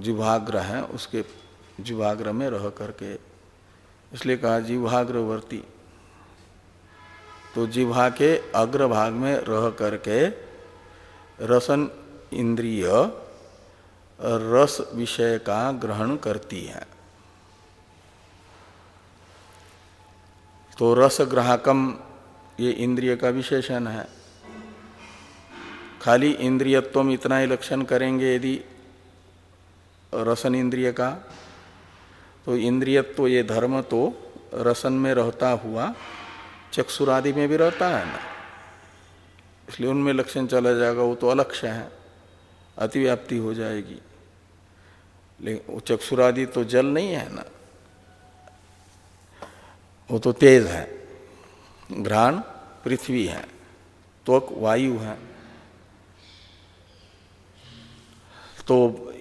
A: जिह्वाग्र है, उसके जिह्वाग्र में रह करके। इसलिए कहा जीवाग्रवर्ती। तो जिह्वा के अग्रभाग में रह करके रसन इंद्रिय रस विषय का ग्रहण करती है। तो रस ग्राहकम, ये इंद्रिय का विशेषण है। खाली इंद्रियत्व इतना ही लक्षण करेंगे यदि रसन इंद्रिय का। तो इंद्रियत्व ये धर्म तो रसन में रहता हुआ चक्षुरादि में भी रहता है ना। इसलिए उनमें लक्षण चला जाएगा, वो तो अलक्ष्य है, अतिव्याप्ति हो जाएगी। लेकिन वो चक्षुरादि तो जल नहीं है ना। वो तो तेज है, घ्राण पृथ्वी है, त्वक वायु है। तो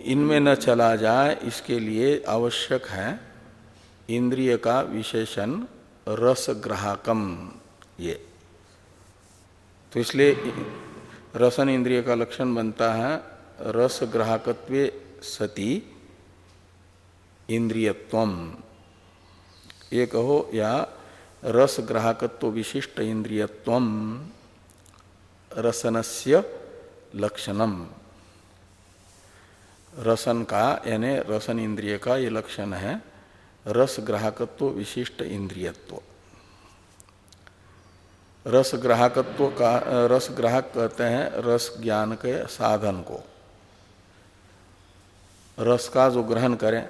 A: इनमें न चला जाए, इसके लिए आवश्यक है इंद्रिय का विशेषण रस ग्राहकम ये। तो इसलिए रसन इंद्रिय का लक्षण बनता है रस ग्राहकत्व सती इंद्रियत्व ये कहो, या रस ग्राहकत्व विशिष्ट इंद्रियत्व रसनस्य लक्षणम। रसन का, यानी रसन इंद्रिय का ये लक्षण है। रस ग्राहकत्व, विशिष्ट इंद्रियत्व। रस ग्राहकत्व का, रस ग्राहक कहते हैं रस ज्ञान के साधन को। रस का जो ग्रहण करें,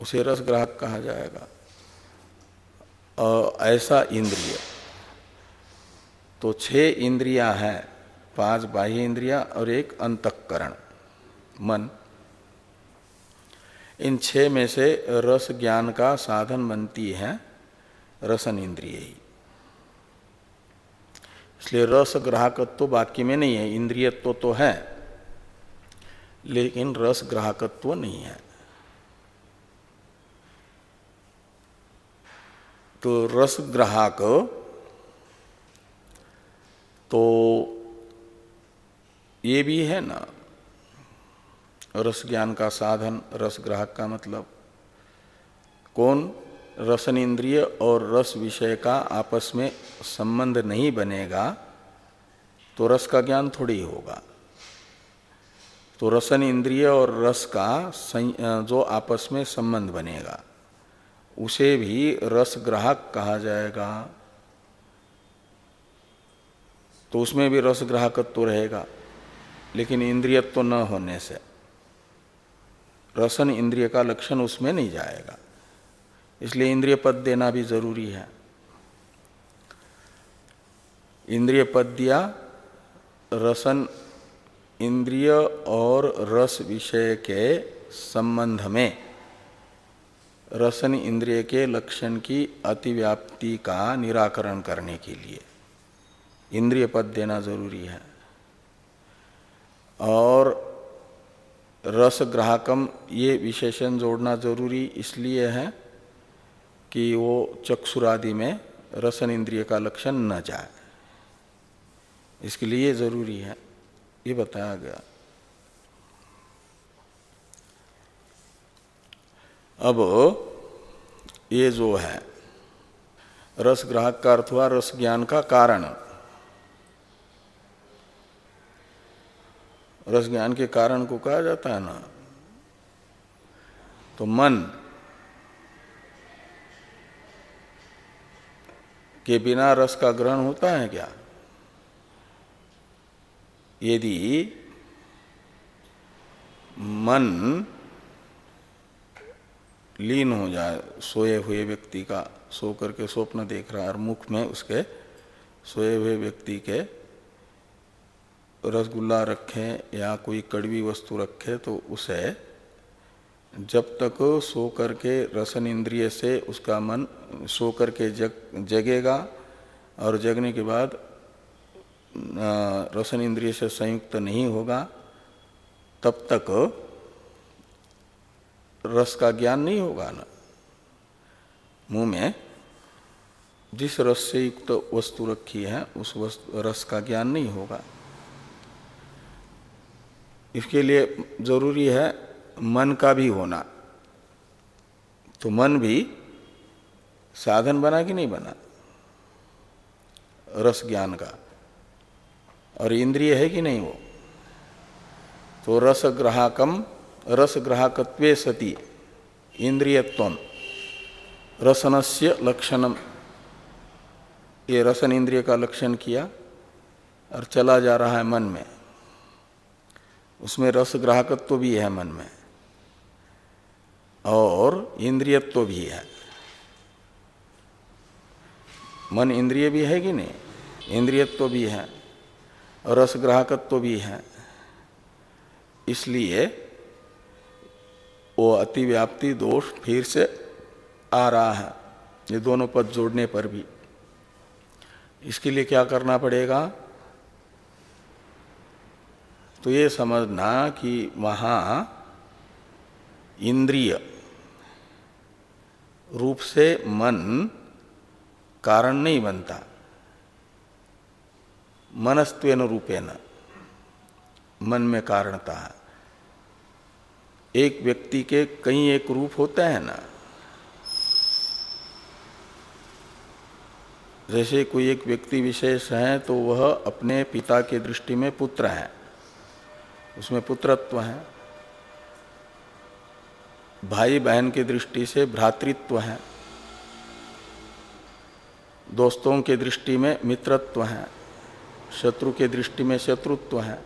A: उसे रस ग्राहक कहा जाएगा। और ऐसा इंद्रिय। तो छह इंद्रिया हैं, पाँच बाह्य इंद्रिया और एक अंतकरण। मन। इन छह में से रस ज्ञान का साधन बनती है रसन इंद्रिय ही इसलिए रस ग्राहकत्व तो बाकी में नहीं है, इंद्रियत्व तो है, लेकिन रस ग्राहकत्व तो नहीं है। तो रस ग्राहक तो ये भी है ना रस ज्ञान का साधन, रस ग्राहक का मतलब। कौन रसन इंद्रिय और रस विषय का आपस में संबंध नहीं बनेगा तो रस का ज्ञान थोड़ी होगा। तो रसन इंद्रिय और रस का जो आपस में संबंध बनेगा, उसे भी रस ग्राहक कहा जाएगा। तो उसमें भी रस ग्राहकत्व तो रहेगा, लेकिन इंद्रियत्व तो न होने से। रसन इंद्रिय का लक्षण उसमें नहीं जाएगा। इसलिए इंद्रिय पद देना भी ज़रूरी है। इंद्रिय पद दिया, रसन इंद्रिय और रस विषय के संबंध में, रसन इंद्रिय के लक्षण की अतिव्याप्ति का निराकरण करने के लिए इंद्रिय पद देना ज़रूरी है। और रस ग्राहकम ये विशेषण जोड़ना ज़रूरी इसलिए है कि वो चक्षुरादि में रसन इंद्रिय का लक्षण न जाए। इसके लिए ज़रूरी है, ये बताया गया। अब ये जो है रस ग्राहक का अर्थ हुआ रस ज्ञान का कारण। रस ज्ञान के कारण को कहा जाता है ना। तो मन के बिना रस का ग्रहण होता है क्या? यदि मन लीन हो जाए, सोए हुए व्यक्ति का, सो करके स्वप्न देख रहा है और मुख में उसके सोए हुए व्यक्ति के रसगुल्ला रखें या कोई कड़वी वस्तु रखे तो उसे जब तक सो करके रसन इंद्रिय से उसका मन सो करके जग, जगेगा और जगने के बाद रसन इंद्रिय से संयुक्त नहीं होगा, तब तक रस का ज्ञान नहीं होगा ना। मुँह में जिस रस से युक्त वस्तु रखी है, उस वस्तु, रस का ज्ञान नहीं होगा। इसके लिए ज़रूरी है मन का भी होना। तो मन भी साधन बना कि नहीं बना? रस ज्ञान का। और इंद्रिय है कि नहीं वो? तो रस ग्राहकम, रस ग्राहकत्वे सती, इंद्रियत्व। रसनस्य लक्षणम ये रसन इंद्रिय का लक्षण किया और चला जा रहा है मन में। उसमें रस ग्राहकत्व भी है मन में। और इंद्रियत्व भी है। मन इंद्रिय भी है कि नहीं? इंद्रियत्व भी है और रस ग्राहकत्व भी है। इसलिए वो अतिव्याप्ति दोष फिर से आ रहा है, ये दोनों पद जोड़ने पर भी। इसके लिए क्या करना पड़ेगा? तो ये समझना कि वहाँ इंद्रिय रूप से मन कारण नहीं बनता। मनस्त्वेन रूपेण मन में कारणता। है एक व्यक्ति के कई एक रूप होते हैं ना। जैसे कोई एक व्यक्ति विशेष है तो वह अपने पिता के दृष्टि में पुत्र है। उसमें पुत्रत्व है। भाई बहन की दृष्टि से भ्रातृत्व है। दोस्तों के दृष्टि में मित्रत्व है। शत्रु के दृष्टि में शत्रुत्व है।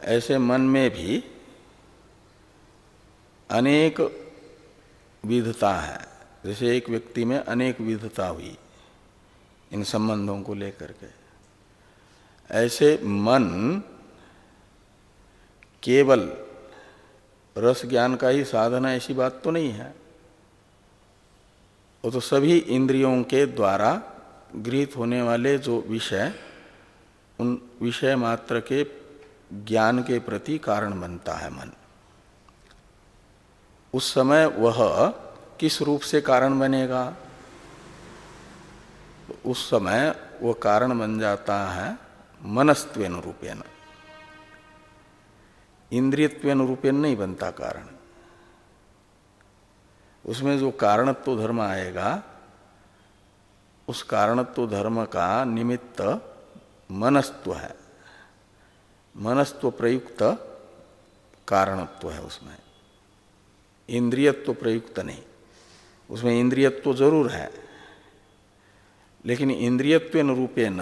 A: ऐसे मन में भी अनेक विधता है। जैसे एक व्यक्ति में अनेक विधता हुई इन संबंधों को लेकर के। ऐसे मन केवल रस ज्ञान का ही साधन है, ऐसी बात तो नहीं है। वो तो सभी इंद्रियों के द्वारा गृहित होने वाले जो विषय, उन विषय मात्र के ज्ञान के प्रति कारण बनता है मन। उस समय वह किस रूप से कारण बनेगा? उस समय वह कारण बन जाता है मनस्त्वेन रूपेण। इंद्रियत्वेन रूपेण नहीं बनता कारण। उसमें जो कारणत्व धर्म आएगा, उस कारणत्व धर्म का निमित्त मनस्त्व है। मनस्त्व प्रयुक्त कारणत्व है उसमें। इंद्रियत्व प्रयुक्त नहीं। उसमें इंद्रियत्व ज़रूर है। लेकिन इंद्रियत्व रूपे न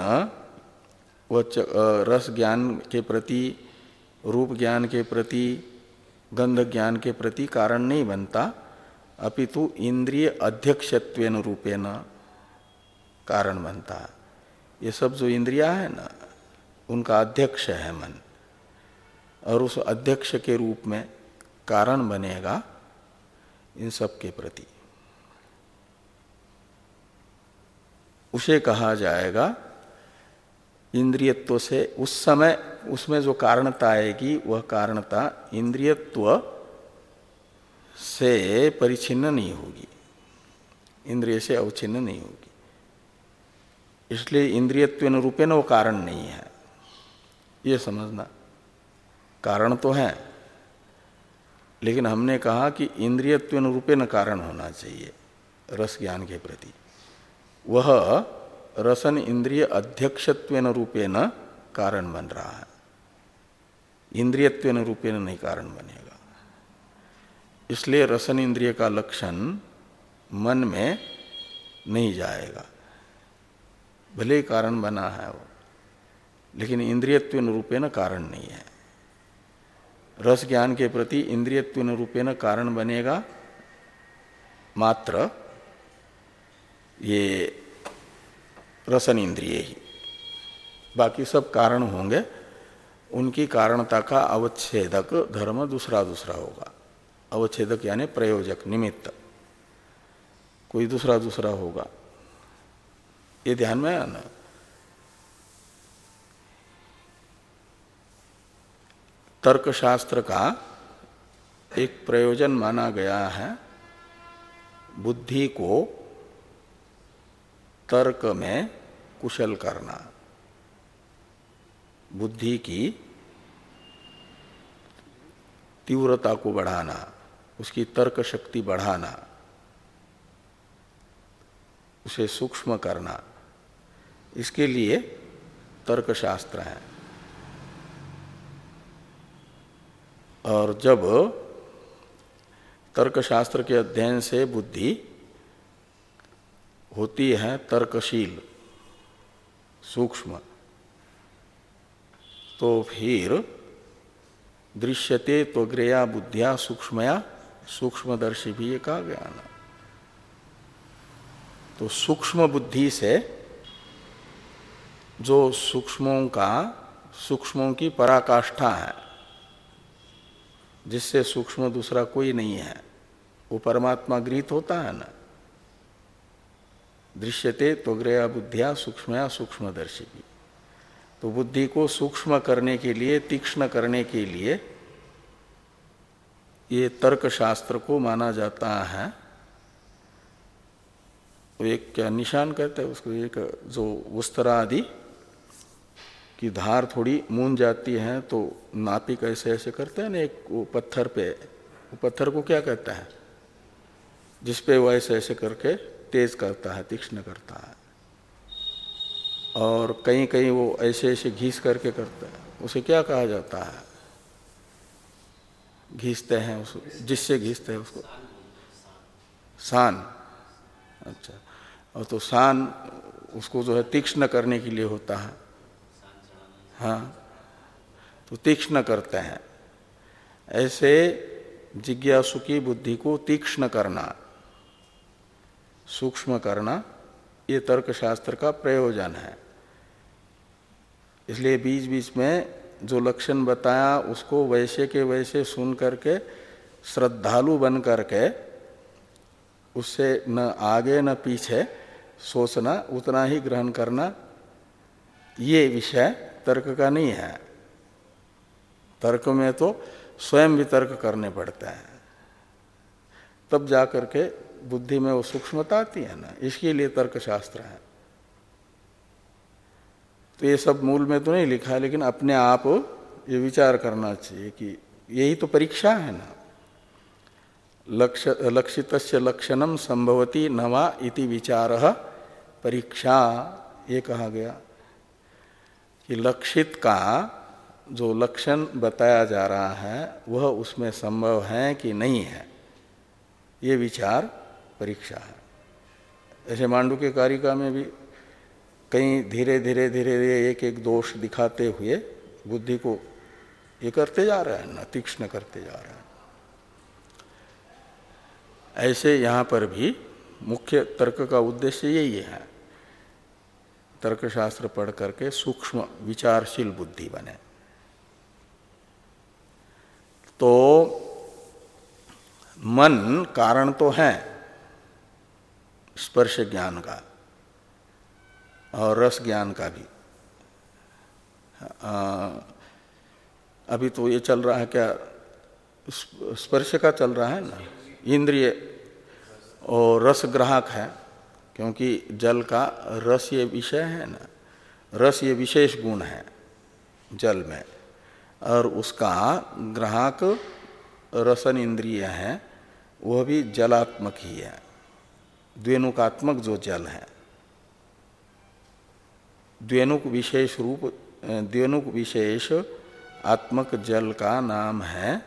A: वह रस ज्ञान के प्रति रूप ज्ञान के प्रति, गंध ज्ञान के प्रति कारण नहीं बनता। अपितु इंद्रिय अध्यक्षत्व रूपेण कारण बनता। है ये सब जो इंद्रिया है ना, उनका अध्यक्ष है मन। और उस अध्यक्ष के रूप में कारण बनेगा इन सब के प्रति। उसे कहा जाएगा इंद्रियत्व से, उस समय उसमें जो कारणता आएगी, वह कारणता इंद्रियत्व से परिचिन्न नहीं होगी। इंद्रिय से अवचिन्न नहीं होगी। इसलिए इंद्रियत्व रूपे न वो कारण नहीं है। ये समझना। कारण तो है, लेकिन हमने कहा कि इंद्रियत्व रूपे न कारण होना चाहिए, रस ज्ञान के प्रति। वह रसन इंद्रिय अध्यक्षत्व रूपेण कारण बन रहा है। इंद्रियत्व रूपेण नहीं कारण बनेगा। इसलिए रसन इंद्रिय का लक्षण मन में नहीं जाएगा। भले ही कारण बना है वो, लेकिन इंद्रियत्व रूपेण कारण नहीं है। रस ज्ञान के प्रति इंद्रियत्व रूपेण कारण बनेगा। मात्र ये रसन इंद्रिय ही बाकी सब कारण होंगे, उनकी कारणता का अवच्छेदक धर्म दूसरा दूसरा होगा। अवच्छेदक यानी प्रयोजक, निमित्त। कोई दूसरा दूसरा होगा। ये ध्यान में आना। तर्कशास्त्र का एक प्रयोजन माना गया है, बुद्धि को तर्क में कुशल करना। बुद्धि की तीव्रता को बढ़ाना, उसकी तर्क शक्ति बढ़ाना, उसे सूक्ष्म करना, इसके लिए तर्कशास्त्र है। और जब तर्कशास्त्र के अध्ययन से बुद्धि होती है तर्कशील, सूक्ष्म। तो फिर दृश्यते तो ग्रेया बुद्धिया सूक्ष्मया, सूक्ष्मदर्शी भी ये कहा गया ना। तो सूक्ष्म बुद्धि से जो सूक्ष्मों का, सूक्ष्मों की पराकाष्ठा है, जिससे सूक्ष्म दूसरा कोई नहीं है, वो परमात्मा गृहित होता है ना। दृश्यते तो ग्रया बुद्धिया सूक्ष्मया सूक्ष्मदर्शी तो बुद्धि को सूक्ष्म करने के लिए, तीक्ष्ण करने के लिए ये तर्क शास्त्र को माना जाता है। एक क्या निशान कहते हैं, उसको एक जो वस्त्रा आदि की धार थोड़ी मून जाती है तो नापिक ऐसे ऐसे करते हैं ना, एक वो पत्थर पे, वो पत्थर को क्या कहता है? जिस पे वो ऐसे ऐसे करके तेज करता है, तीक्ष्ण करता है। और कहीं कहीं वो ऐसे ऐसे घीस करके करता है। उसे क्या कहा जाता है? घीसते हैं उसको जिससे घीसते हैं उसको? शान अच्छा। और तो शान उसको जो है तीक्ष्ण करने के लिए होता है। हाँ। तो तीक्ष्ण करते हैं। ऐसे जिज्ञासु की बुद्धि को तीक्ष्ण करना। सूक्ष्म करना, ये तर्कशास्त्र का प्रयोजन है। इसलिए बीच बीच में जो लक्षण बताया, उसको वैसे के वैसे सुन करके, श्रद्धालु बन करके, उससे न आगे न पीछे सोचना, उतना ही ग्रहण करना, ये विषय तर्क का नहीं है। तर्क में तो स्वयं भी तर्क करने पड़ते हैं। तब जाकर के बुद्धि में वो सूक्ष्मता आती है ना, इसके लिए तर्क शास्त्र है। तो ये सब मूल में तो नहीं लिखा है, लेकिन अपने आप ये विचार करना चाहिए कि यही तो परीक्षा है ना। लक्ष्य लक्षित लक्षणम संभवती नवा इति विचार परीक्षा, ये कहा गया कि लक्षित का जो लक्षण बताया जा रहा है, वह उसमें संभव है कि नहीं है, ये विचार परीक्षा है। ऐसे मांडू के कारिका में भी कहीं धीरे धीरे धीरे धीरे एक एक दोष दिखाते हुए बुद्धि को ये करते जा रहे हैं ना तीक्ष्ण करते जा रहे हैं। ऐसे यहाँ पर भी मुख्य तर्क का उद्देश्य यही है। तर्कशास्त्र पढ़ करके सूक्ष्म, विचारशील बुद्धि बने। तो मन कारण तो है स्पर्श ज्ञान का और रस ज्ञान का भी। आ, अभी तो ये चल रहा है क्या? स्पर्श का चल रहा है ना? इंद्रिय और रस ग्राहक है क्योंकि जल का रस ये विषय है ना? रस ये विशेष गुण है जल में। और उसका ग्राहक रसन इंद्रिय है वह भी जलात्मक ही है। द्वेनुकात्मक जो जल है द्वेनुक विशेष रूप द्वेनुक विशेष आत्मक जल का नाम है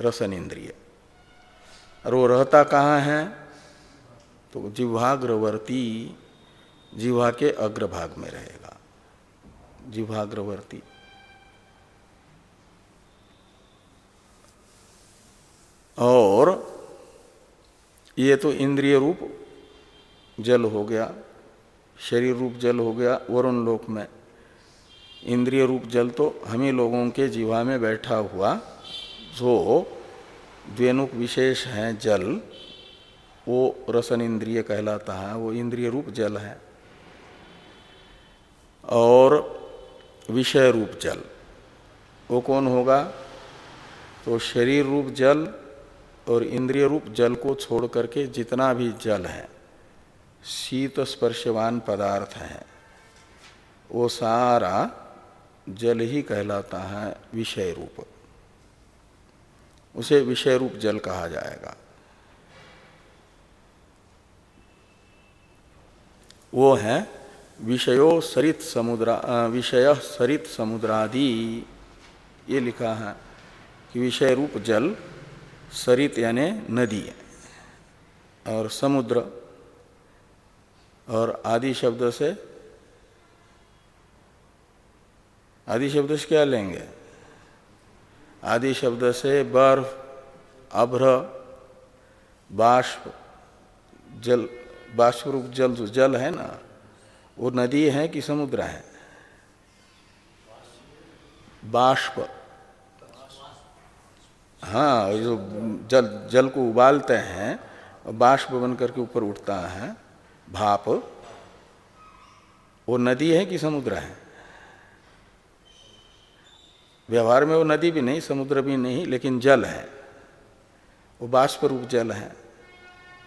A: रसन इंद्रिय और वो रहता कहाँ है? तो जिह्वाग्रवर्ती, जिह्वा के अग्रभाग में रहेगा। जिह्वाग्रवर्ती। और ये तो इंद्रिय रूप जल हो गया, शरीर रूप जल हो गया, वरुण लोक में। इंद्रिय रूप जल तो हम ही लोगों के जीवा में बैठा हुआ, जो द्वेनुक विशेष है जल, वो रसन इंद्रिय कहलाता है, वो इंद्रिय रूप जल है। और विषय रूप जल, वो कौन होगा? तो शरीर रूप जल और इंद्रिय रूप जल को छोड़ करके जितना भी जल है, शीत स्पर्शवान पदार्थ है। वो सारा जल ही कहलाता है विषय रूप। उसे विषय रूप जल कहा जाएगा। वो है विषयो सरित समुद्र विषय सरित समुद्रादि। ये लिखा है कि विषय रूप जल सरित यानी नदी और समुद्र और आदि शब्द से आदि शब्द से क्या लेंगे? आदि शब्द से बर्फ़, अभ्र, बाष्प, जल बाष्प रूप जल जो जल है ना, वो नदी है कि समुद्र है? बाष्प। हाँ जो जल जल को उबालते हैं, बाष्प बन करके ऊपर उठता है, भाप। वो नदी है कि समुद्र है? व्यवहार में वो नदी भी नहीं, समुद्र भी नहीं, लेकिन जल है। वो बाष्प रूप जल है।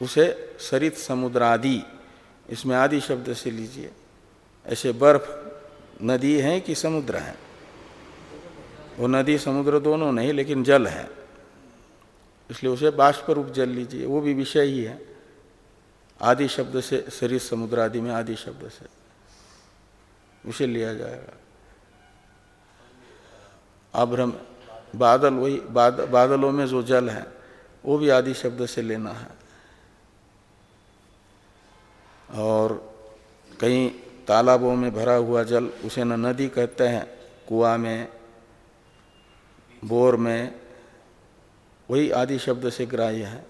A: उसे सरित समुद्र आदि इसमें आदि शब्द से लीजिए। ऐसे बर्फ़ नदी है कि समुद्र है? वो नदी समुद्र दोनों नहीं, लेकिन जल है। इसलिए उसे बाष्प रूप जल लीजिए वो भी विषय ही है। आदि शब्द से शरीर समुद्र आदि में आदि शब्द से। उसे लिया जाएगा। अभ्रम बादल वही बाद, बादलों में जो जल है वो भी आदि शब्द से लेना है। और कहीं तालाबों में भरा हुआ जल उसे न नदी कहते हैं कुआ में बोर में वही आदि शब्द से ग्राह्य है।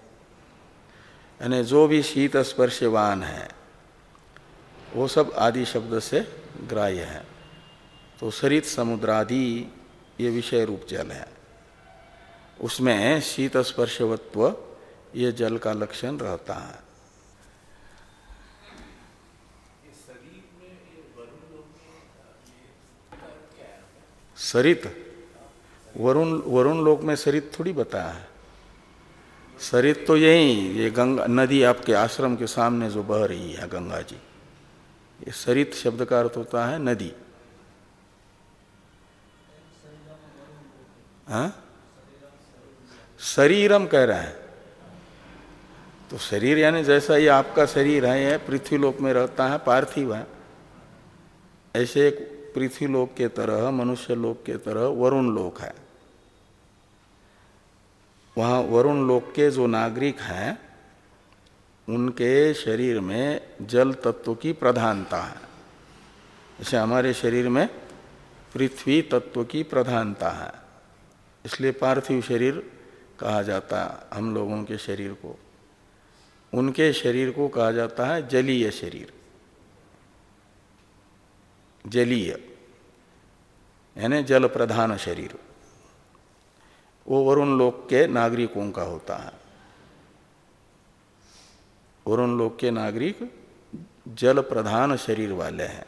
A: यानी जो भी शीत स्पर्शवान है, वो सब आदि शब्द से ग्राह्य है। तो सरित समुद्रादि ये विषय रूप जल है। उसमें शीत स्पर्शवत्व ये जल का लक्षण रहता है। सरित? वरुण वरुण लोक में सरित थोड़ी बताया है। सरित तो यही, ये गंगा, नदी आपके आश्रम के सामने जो बह रही है गंगा जी। ये सरित शब्द का अर्थ होता है नदी। हा? शरीरम कह रहा है। तो शरीर यानी जैसा ये आपका शरीर है पृथ्वी लोक में रहता है, पार्थिव है। ऐसे पृथ्वी लोक के तरह मनुष्य लोक के तरह वरुण लोक है। वहाँ वरुण लोक के जो नागरिक हैं, उनके शरीर में जल तत्व की प्रधानता है। जैसे हमारे शरीर में पृथ्वी तत्व की प्रधानता है। इसलिए पार्थिव शरीर कहा जाता है हम लोगों के शरीर को। उनके शरीर को कहा जाता है जलीय शरीर। जलीय, यानी जल प्रधान शरीर। वो वरुण लोक के नागरिकों का होता है। वरुण लोक के नागरिक जल प्रधान शरीर वाले हैं।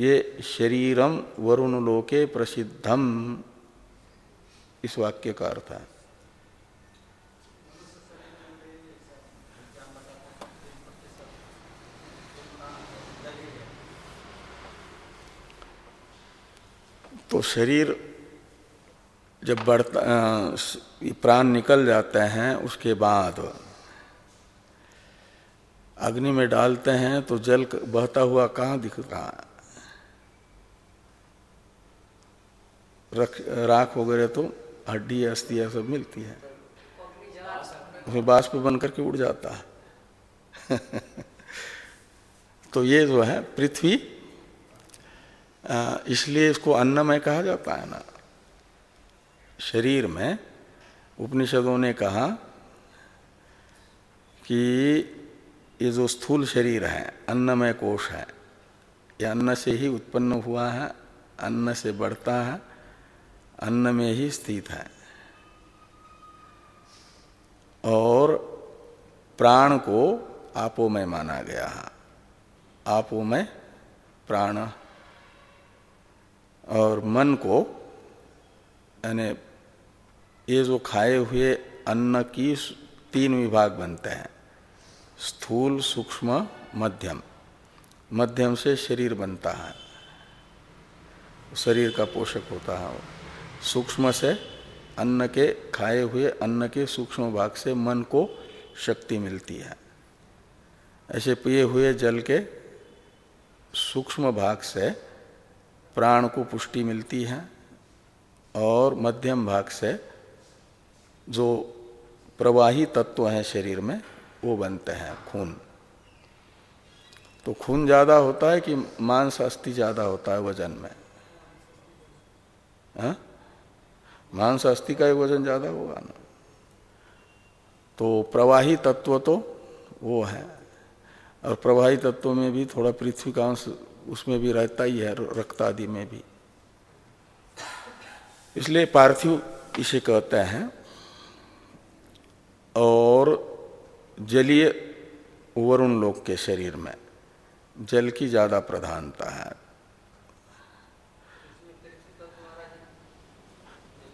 A: ये शरीरम वरुण लोके प्रसिद्धम। इस वाक्य का अर्थ है। तो शरीर जब बढ़ता प्राण निकल जाते हैं, उसके बाद अग्नि में डालते हैं तो जल बहता हुआ कहाँ दिख रहा है? राख वगैरह तो हड्डी अस्थियाँ सब मिलती है। उसमें बाष्प बन करके उड़ जाता है। [laughs] तो ये जो है पृथ्वी इसलिए इसको अन्नमय कहा जाता है ना। शरीर में उपनिषदों ने कहा कि ये जो स्थूल शरीर है, अन्नमय कोश है, ये अन्न से ही उत्पन्न हुआ है, अन्न से बढ़ता है, अन्न में ही स्थित है। और प्राण को आपो में माना गया है। आपो में प्राण और मन को, यानी ये जो खाए हुए अन्न की तीन विभाग बनते हैं। स्थूल, सूक्ष्म, मध्यम। मध्यम से शरीर बनता है। शरीर का पोषक होता है। सूक्ष्म से अन्न के, खाए हुए अन्न के सूक्ष्म भाग से मन को शक्ति मिलती है। ऐसे पिए हुए जल के सूक्ष्म भाग से प्राण को पुष्टि मिलती है और मध्यम भाग से जो प्रवाही तत्व है शरीर में, वो बनते हैं खून। तो खून ज़्यादा होता है कि मांस अस्थि ज़्यादा होता है वज़न में? हा? मांस अस्थि का ही वज़न ज़्यादा होगा ना? तो प्रवाही तत्व तो वो है। और प्रवाही तत्व में भी थोड़ा पृथ्वी का अंश उसमें भी रहता ही है, रक्त आदि में भी। इसलिए पार्थिव इसे कहते हैं और जलीय वरुण लोक के शरीर में जल की ज़्यादा प्रधानता है।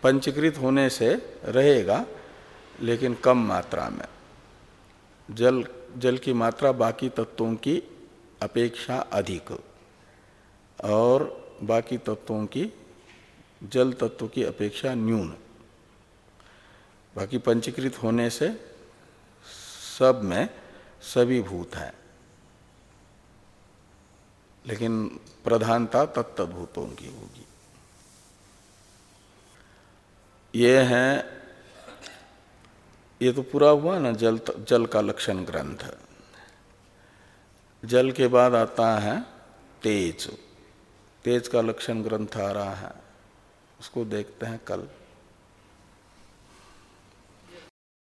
A: पंचकृत होने से रहेगा, लेकिन कम मात्रा में। जल जल की मात्रा बाकी तत्वों की अपेक्षा अधिक। और बाकी तत्वों की, जल तत्व की अपेक्षा न्यून। बाकी पंचीकृत होने से सब में सभी भूत हैं। लेकिन प्रधानता तत्भूतों की होगी। ये है, ये तो पूरा हुआ ना जल जल का लक्षण ग्रंथ। जल के बाद आता है तेज। तेज का लक्षण ग्रंथ आ रहा है। उसको देखते हैं कल।